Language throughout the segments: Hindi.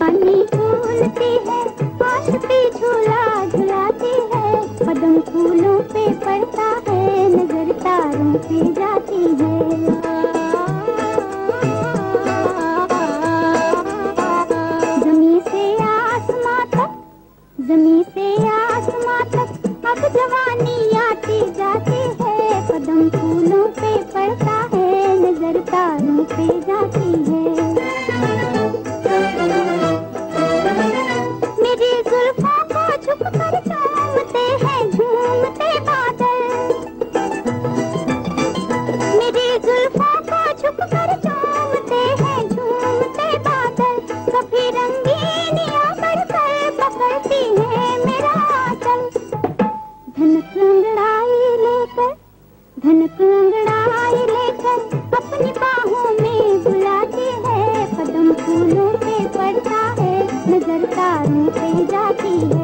बनी फूलती है हाथ पे झूला झुलाती है, पदम फूलों पे पड़ता है, नज़र तारों पे जाती है। धनक अंगड़ाई लेकर, धन अंगड़ाई लेकर, अपनी बाहों में बुलाती है कदम फूलों पे पड़ता है, नज़र तारों पे जाती है।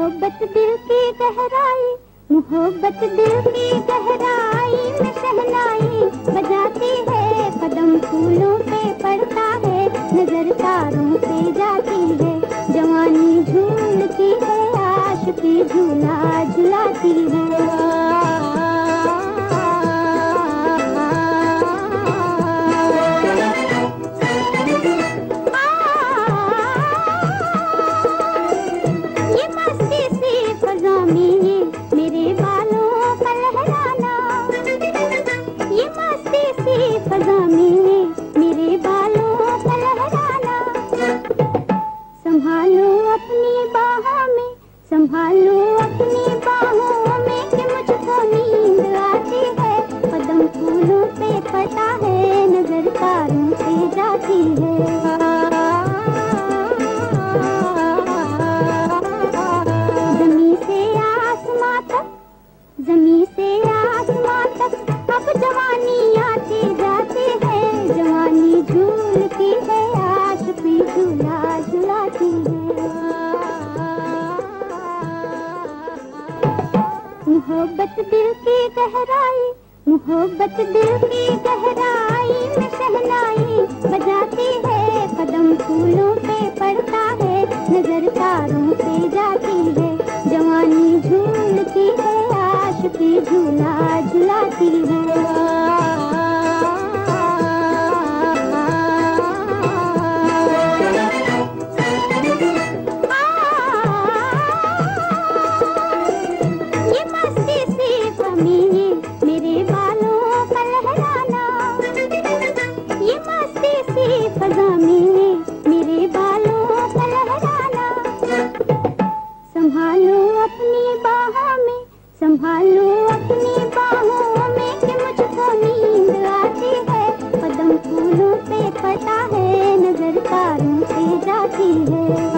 मोहब्बत दिल की गहराई, मोहब्बत दिल की गहराई में सहनाई बजाती है कदम फूलों पे, पड़ता है नज़र तारों पे जाती है। जवानी झूलती है आश की झूला झुलाती है। संभालो अपनी बाहों में संभालो अपनी बाहों मोहब्बत दिल की गहराई मोहब्बत दिल की गहराई में सहलाई बजाती है आता है नज़र तारों से जाती है।